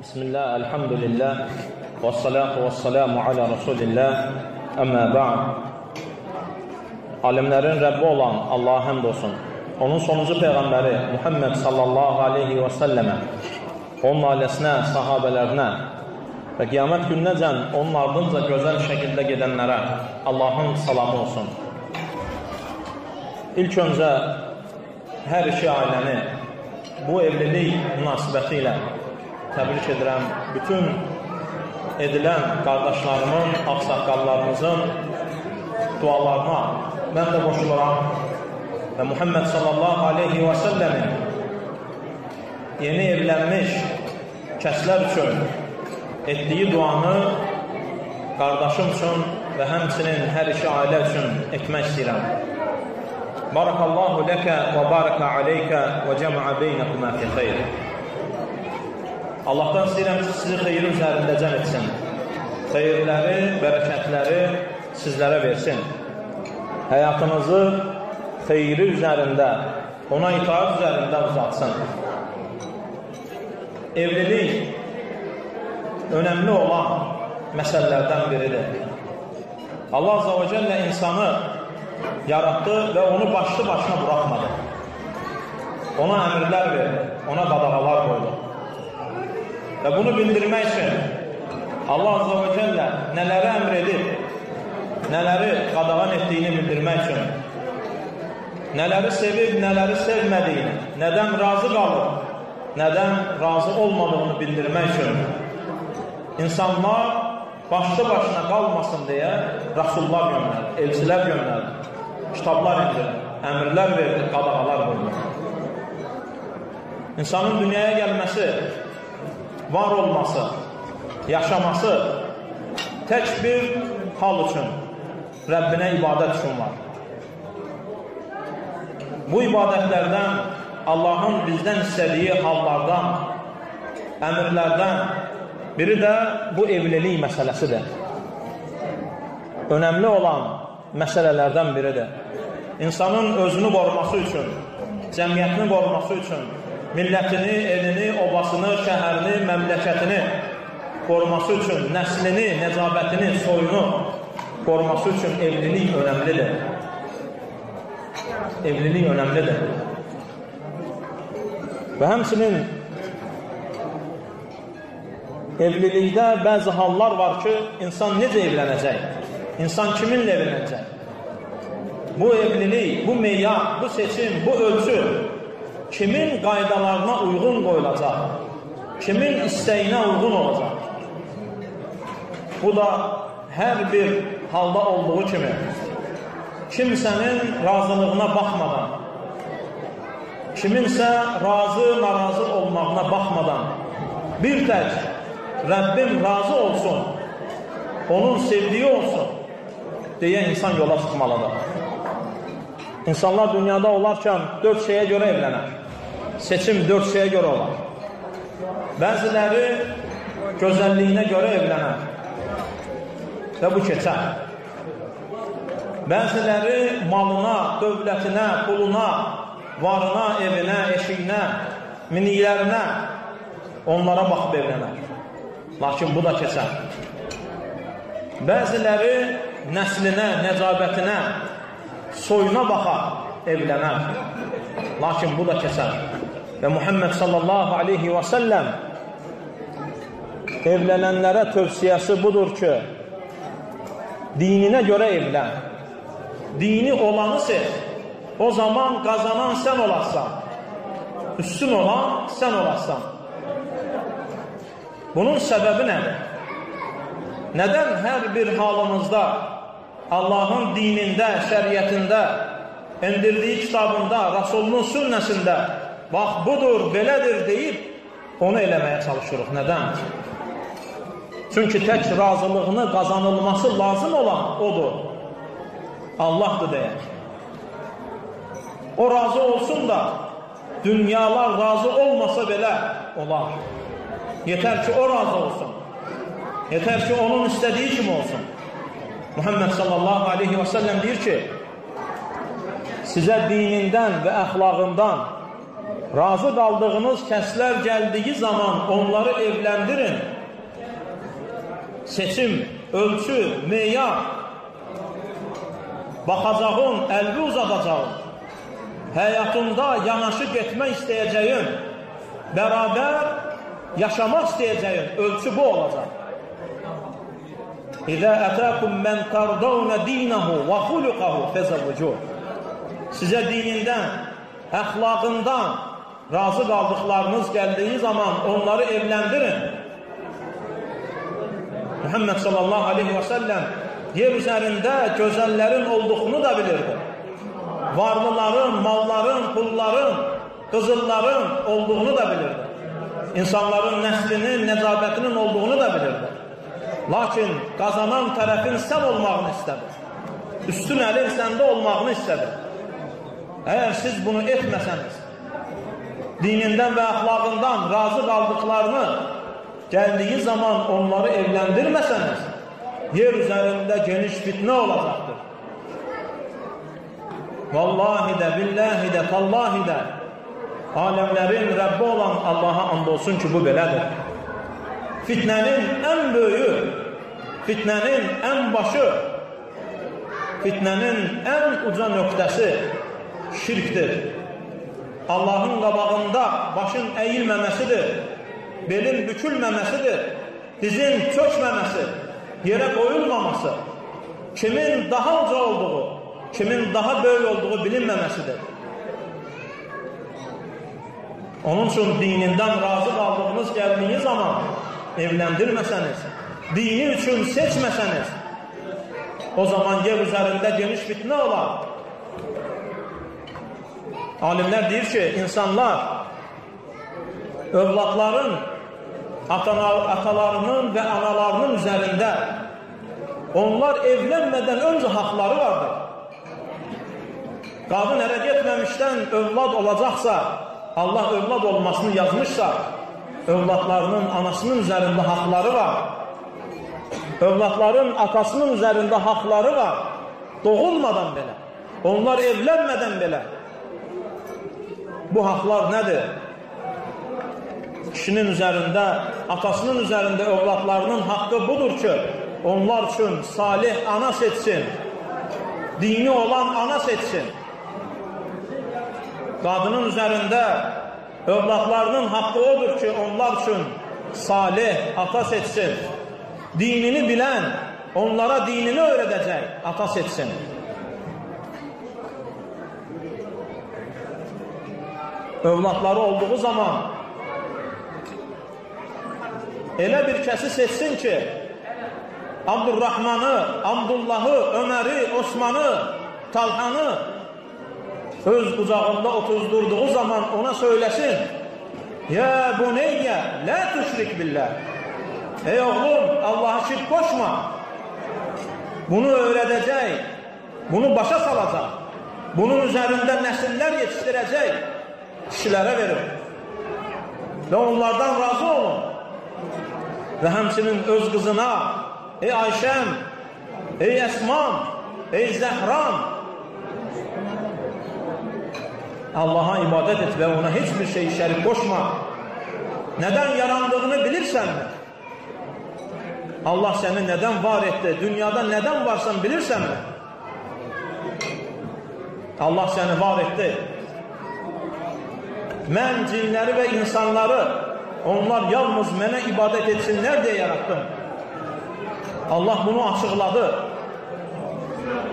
Bismillah, elhamdülillah, ve salatu ve selamu ala Resulillah, əmmə ba'd. Alimlərin Rəbbi olan Allaha həmd olsun. Onun sonuncu Peyğəmbəri Muhammed sallallahu aleyhi və səlləmə, onun ailəsinə, sahabələrinə və qiyamət gününəcən onun ardınca gözəl şəkildə gedənlərə Allahın salamı olsun. İlk öncə hər iki ailəni bu evlilik münasibəti ilə təbrik edirəm. Bütün edilən qardaşlarımın, axsaqqallarımızın dualarına mən də qoşuluram və Muhammed sallallahu aleyhi və səlləmin yeni evlənmiş kəslər üçün etdiyi duanı qardaşım üçün və həmçinin hər iki ailə üçün etmək istəyirəm. Barakallahu ləkə və barakə aleykə və cəmə beynəkumə fi xeyr. Allahdan istəyirəm ki, sizi xeyir üzərində cəm etsin. Xeyirləri, bərəkətləri sizlərə versin. Həyatınızı xeyri üzərində, ona itaat üzərində uzatsın. Evlilik önəmli olan məsələlərdən biridir. Allah Azza və Cəllə insanı yaratdı və onu başlı başına buraxmadı. Ona əmrlər verdi, ona qadağalar qoydu. Və bunu bildirmək üçün Allah Azza və Cəllə nələri əmr edib, nələri qadağan etdiyini bildirmək üçün, nələri sevib, nələri sevmədiyini, nədən razı qalıb, nədən razı olmadığını bildirmək üçün insanlar başlı başına qalmasın deyə rəsullar göndərdi, elçilər göndərdi, kitablar indirdi, əmrlər verdi, qadağalar qoydu. İnsanın dünyaya gəlməsi var olması, yaşaması tək bir hal üçün, Rəbbinə ibadət üçün var. Bu ibadətlərdən Allahın bizdən istədiyi hallardan, əmrlərdən biri də bu evlilik məsələsidir. Önəmli olan məsələlərdən biridir. İnsanın özünü qoruması üçün, cəmiyyətini qoruması üçün, millətini, elini, obasını, şəhərini, məmləkətini qoruması üçün, nəslini, nəcabətini, soyunu qoruması üçün evlilik önəmlidir. Evlilik önəmlidir. Və həmçinin evlilikdə bəzi hallar var ki, insan necə evlənəcək? İnsan kiminlə evlənəcək? Bu evlilik, bu meyar, bu seçim, bu ölçü kimin qaydalarına uyğun qoyulacaq, kimin istəyinə uyğun olacaq. Bu da hər bir halda olduğu kimi kimsənin razılığına baxmadan, kiminsə razı, narazı olmağına baxmadan bir tək Rəbbim razı olsun, onun sevdiyi olsun deyə insan yola çıxmalıdır. İnsanlar dünyada olarkən dörd şeyə görə evlənər. Seçim dörd şeyə görə olar. Bəziləri gözəlliyinə görə evlənər və bu keçər. Bəziləri malına, dövlətinə, puluna, varına, evinə, eşiyinə, miniklərinə onlara baxıb evlənər. Lakin bu da keçər. Bəziləri nəslinə, nəcabətinə, soyuna baxar evlənər. Lakin bu da keçər. Və Muhammed sallallahu aleyhi və səlləm evlənənlərə tövsiyəsi budur ki, dininə görə evlən. Dini olanı seç. O zaman qazanan sən olarsan. Üstün olan sən olarsan. Bunun səbəbi nədir? Nədən hər bir halımızda Allahın dinində, şəriətində, endirdiyi kitabında, Rasulunun sünnəsində bax budur, belədir deyib onu eləməyə çalışırıq. Nədən? Çünki tək razılığını qazanılması lazım olan odur. Allahdır deyək. O razı olsun da dünyalar razı olmasa belə olar. Yetər ki, o razı olsun. Yetər ki, onun istədiyi kimi olsun. Muhammed sallallahu aleyhi və səlləm deyir ki, sizə dinindən və əxlaqından razı qaldığınız kəslər gəldiyi zaman onları evləndirin. Seçim, ölçü, meyar, baxacağın, əlbi uzadacağın, həyatında yanaşı getmək istəyəcəyin, bərabər yaşamaq istəyəcəyin ölçü bu olacaq. İzə ətəkum mən tardavnə dinəhu və xuluqahu fəzəvvücuh. Sizə dinindən, əxlaqından razı qaldıqlarınız gəldiyi zaman onları evləndirin. Muhammed sallallahu aleyhi və səlləm yer üzərində gözəllərin olduğunu da bilirdi. Varlıların, malların, pulların, qızılların olduğunu da bilirdi. İnsanların nəslinin, nəcabətinin olduğunu da bilirdi. Lakin qazanan tərəfin sən olmağını istədi. Üstün əlin səndə olmağını istədi. Əgər siz bunu etməsəniz, dinindən və əxlaqından razı qaldıqlarını gəldiyi zaman onları evləndirməsəniz, yer üzərində geniş fitnə olacaqdır. Vallahi də, billahi də, tallahi də, aləmlərin Rəbbi olan Allaha and olsun ki, bu belədir. Fitnənin ən böyüyü, fitnənin ən başı, fitnənin ən uca nöqtəsi şirkdir. Allahın qabağında başın əyilməməsidir, belin bükülməməsidir, dizin çökməməsi, yerə qoyulmaması, kimin daha uca olduğu, kimin daha böyük olduğu bilinməməsidir. Onun üçün dinindən razı qaldığınız gəldiyi zaman evləndirməsəniz, dini üçün seçməsəniz, o zaman yer üzərində geniş fitnə olar. Alimlər deyir ki, insanlar övladların atalarının və analarının üzərində onlar evlənmədən öncə haqları vardır. Qadın ərə getməmişdən övlad olacaqsa, Allah övlad olmasını yazmışsa, övladlarının anasının üzərində haqları var. Övladların atasının üzərində haqları var. Doğulmadan belə. Onlar evlənmədən belə. Bu haqlar nədir? Kişinin üzərində, atasının üzərində övladlarının haqqı budur ki, onlar üçün salih ana seçsin, dini olan ana seçsin. Qadının üzərində övladlarının haqqı odur ki, onlar üçün salih ata seçsin. Dinini bilən, onlara dinini öyrədəcək ata seçsin. Övladları olduğu zaman elə bir kəsi seçsin ki, Abdurrahmanı, Abdullahı, Öməri, Osmanı, Talhanı öz qucağında otuzdurduğu zaman ona söyləsin, Ya buneyyə, lə tüşrik billah. Ey oğlum, Allah'a şirk koşma. Bunu öyrədəcək, bunu başa salacaq, bunun üzərində nəsillər yetişdirəcək kişilərə verin və onlardan razı olun. Və həmçinin öz qızına, ey Ayşəm, ey Əsman, ey Zəhram, Allaha ibadət et və ona heç bir şey şərik qoşma. Nədən yarandığını bilirsənmi? Allah səni nədən var etdi? Dünyada nədən varsan bilirsənmi? Allah səni var etdi. Mən cinləri və insanları onlar yalnız mənə ibadət etsinlər deyə yaratdım. Allah bunu açıqladı.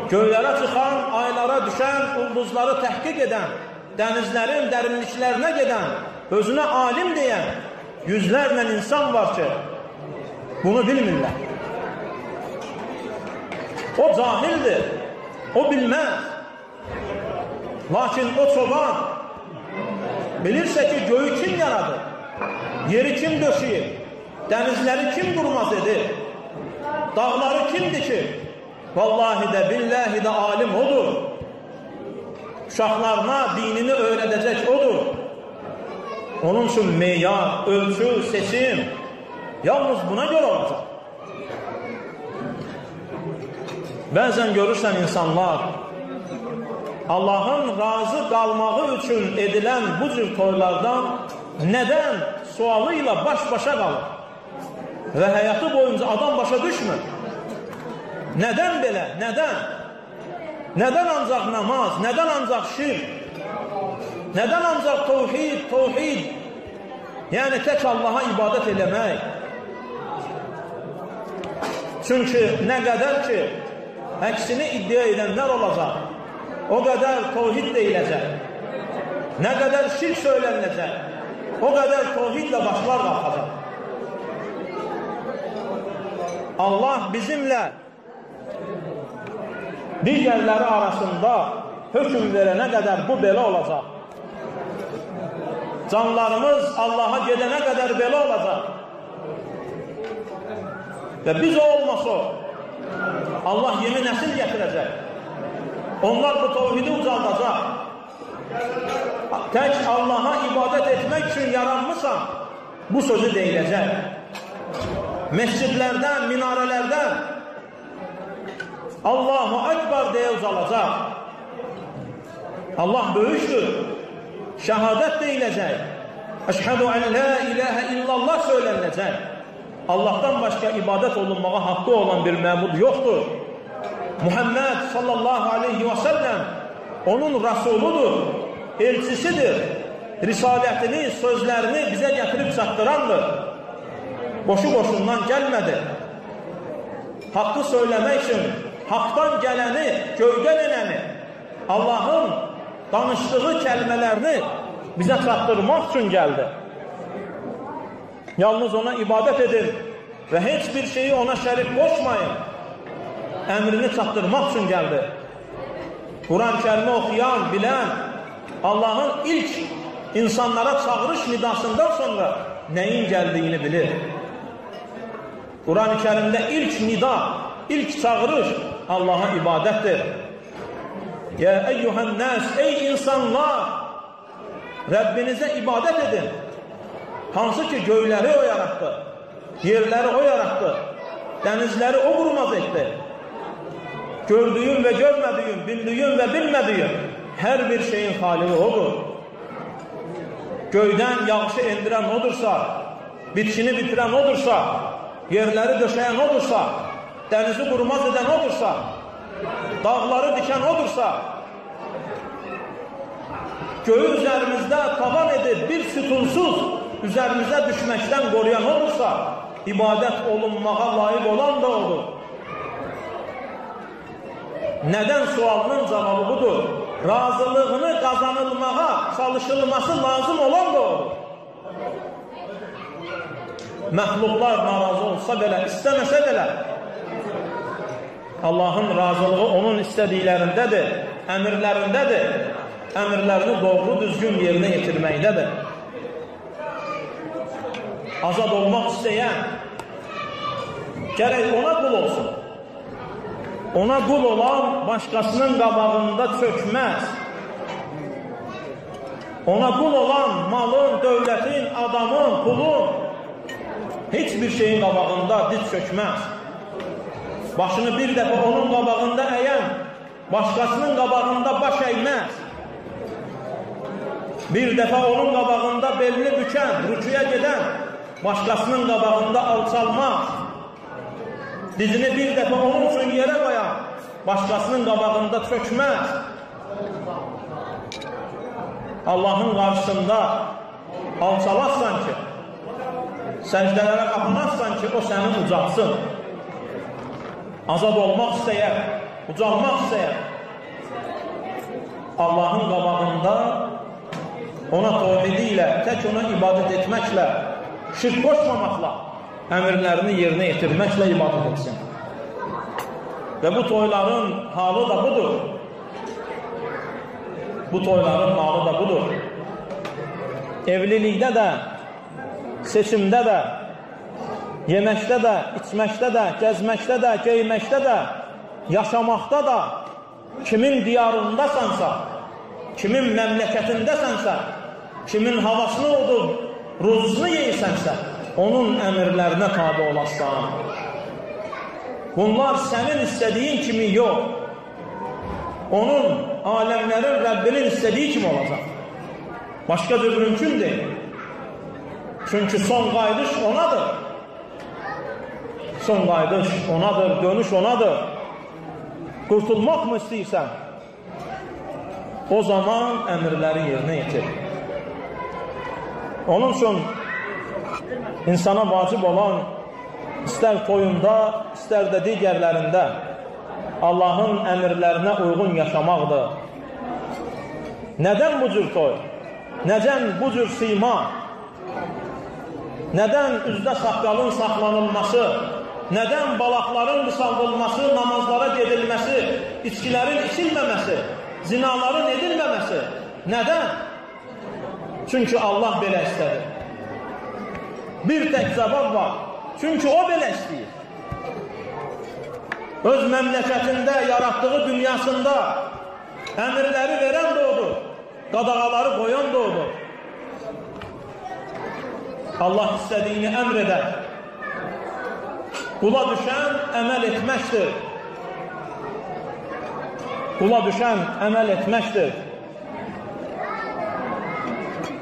Göylərə çıxan, aylara düşən, ulduzları təhqiq edən, dənizlərin dərinliklərinə gedən, özünə alim deyən yüzlərlə insan var ki, bunu bilmirlər. O cahildir, o bilməz. Lakin o çoban, Bilirsə ki, göyü kim yaradır? Yeri kim döşəyir? Dənizləri kim durmaz edir? Dağları kim dikir? Vallahi də, billahi də alim odur. Uşaqlarına dinini öyrədəcək odur. Onun üçün meyar, ölçü, seçim yalnız buna görə olacaq. Bəzən görürsən insanlar Allahın razı qalmağı üçün edilən bu cür toylardan nədən sualı ilə baş-başa qalır və həyatı boyunca adam başa düşmür. Nədən belə? Nədən? Nədən ancaq namaz? Nədən ancaq şirk? Nədən ancaq tövhid, tövhid? Yəni tək Allaha ibadət eləmək. Çünki nə qədər ki, əksini iddia edənlər olacaq, o qədər tövhid deyiləcək. Nə qədər şirk söyləniləcək, o qədər tövhidlə başlar qalxacaq. Allah bizimlə digərləri arasında hökm verənə qədər bu belə olacaq. Canlarımız Allaha gedənə qədər belə olacaq. Və biz o olmasa Allah yeni nəsil gətirəcək. Onlar bu tevhidi ucaldacaq. Tək Allaha ibadət etmək üçün yaranmışsan, bu sözü deyiləcək. Məscidlərdən, minarələrdən Allahu Ekber deyə uzalacaq. Allah böyükdür. Şəhadət deyiləcək. Əşhədu ən la ilahə illallah söyləniləcək. Allahdan başqa ibadət olunmağa haqqı olan bir məbud yoxdur. Muhammed sallallahu aleyhi və səlləm onun rəsuludur, elçisidir. Risalətini, sözlərini bizə gətirib çatdırandır. Boşu-boşundan gəlmədi. Haqqı söyləmək üçün haqdan gələni, göydən enəni, Allahın danışdığı kəlmələrini bizə çatdırmaq üçün gəldi. Yalnız ona ibadət edin və heç bir şeyi ona şərik qoşmayın. Əmrini çatdırmaq üçün gəldi. Quran-ı kərimi oxuyan, bilən, Allahın ilk insanlara çağırış nidasından sonra nəyin gəldiyini bilir. Quran-ı kərimdə ilk nida, ilk çağırış Allaha ibadətdir. Ya eyyuhən nəs, ey insanlar, Rəbbinizə ibadət edin. Hansı ki göyləri o yarattı, yerləri o yarattı, dənizləri o qurmaz etdi. Gördüğüm ve görmediğim, bildiğim ve bilmediğim her bir şeyin halini O'dur. Göyden yağışı indiren O'dursa, bitkini bitiren O'dursa, yerleri döşeyen O'dursa, denizi kurumaz eden O'dursa, dağları diken O'dursa, göğü üzerimizde tavan edip bir sütunsuz üzerimize düşmekten koruyan O'dursa, ibadet olunmaya layık olan da O'dur. Nədən sualının cavabı budur? Razılığını qazanılmağa çalışılması lazım olan da odur. Məxluqlar narazı olsa belə, istəməsə belə, Allahın razılığı onun istədiklərindədir, əmirlərindədir, əmirlərini doğru düzgün yerinə yetirməkdədir. Azad olmaq istəyən gərək ona qul olsun. Ona qul olan başqasının qabağında çökməz. Ona qul olan malın, dövlətin, adamın, pulun heç bir şeyin qabağında diz çökməz. Başını bir dəfə onun qabağında əyən, başqasının qabağında baş əyməz. Bir dəfə onun qabağında belini bükən, rükuya gedən, başqasının qabağında alçalmaz. Dizini bir dəfə onun üçün yerə qoyan, başqasının qabağında çökməz. Allahın qarşısında alçalarsan ki, səcdələrə qapanarsan ki, o səni ucalsın. Azad olmaq istəyər, ucalmaq istəyər. Allahın qabağında ona tohidi ilə, tək ona ibadət etməklə, şirk qoşmamaqla, əmirlərini yerinə yetirməklə ibadət etsin. Və bu toyların halı da budur. Bu toyların halı da budur. Evlilikdə də, seçimdə də, yeməkdə də, içməkdə də, gəzməkdə də, geyməkdə də, yaşamaqda da, kimin diyarındasansa, kimin məmləkətindəsənsə, kimin havasını odun, ruzusunu yeyirsənsə, onun əmirlərinə tabi olassan. Bunlar sənin istədiyin kimi yox. onun aləmlərin Rəbbinin istədiyi kimi olacaq. Başqa cür mümkün deyil. Çünki son qayıdış onadır. Son qayıdış onadır, dönüş onadır. Qurtulmaq mı istəyirsən? O zaman əmrləri yerinə yetir. Onun üçün insana vacib olan istər toyunda, istər də digərlərində Allahın əmrlərinə uyğun yaşamaqdır. Nədən bu cür toy? Nədən bu cür sima? Nədən üzdə saqqalın saxlanılması? Nədən balaqların qısaldılması, namazlara gedilməsi, içkilərin içilməməsi, zinaların edilməməsi? Nədən? Çünki Allah belə istədi. Bir tək cavab var. Çünki o belə istəyir. Öz məmləkətində, yaratdığı dünyasında əmirləri verən də odur. Qadağaları qoyan da odur. Allah istədiyini əmr edər. Qula düşən əməl etməkdir. Qula düşən əməl etməkdir.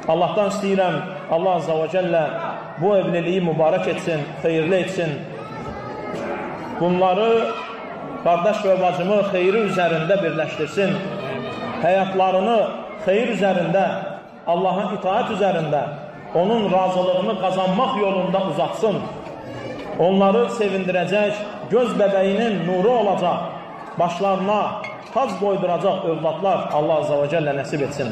Allahdan istəyirəm, Allah Azza və Cəllə bu evliliyi mübarək etsin, xeyirli etsin. Bunları qardaş və bacımı xeyri üzərində birləşdirsin. Həyatlarını xeyir üzərində, Allaha itaat üzərində, onun razılığını qazanmaq yolunda uzatsın. Onları sevindirəcək, göz bəbəyinin nuru olacaq, başlarına tac qoyduracaq övladlar Allah Azza və Cəllə nəsib etsin.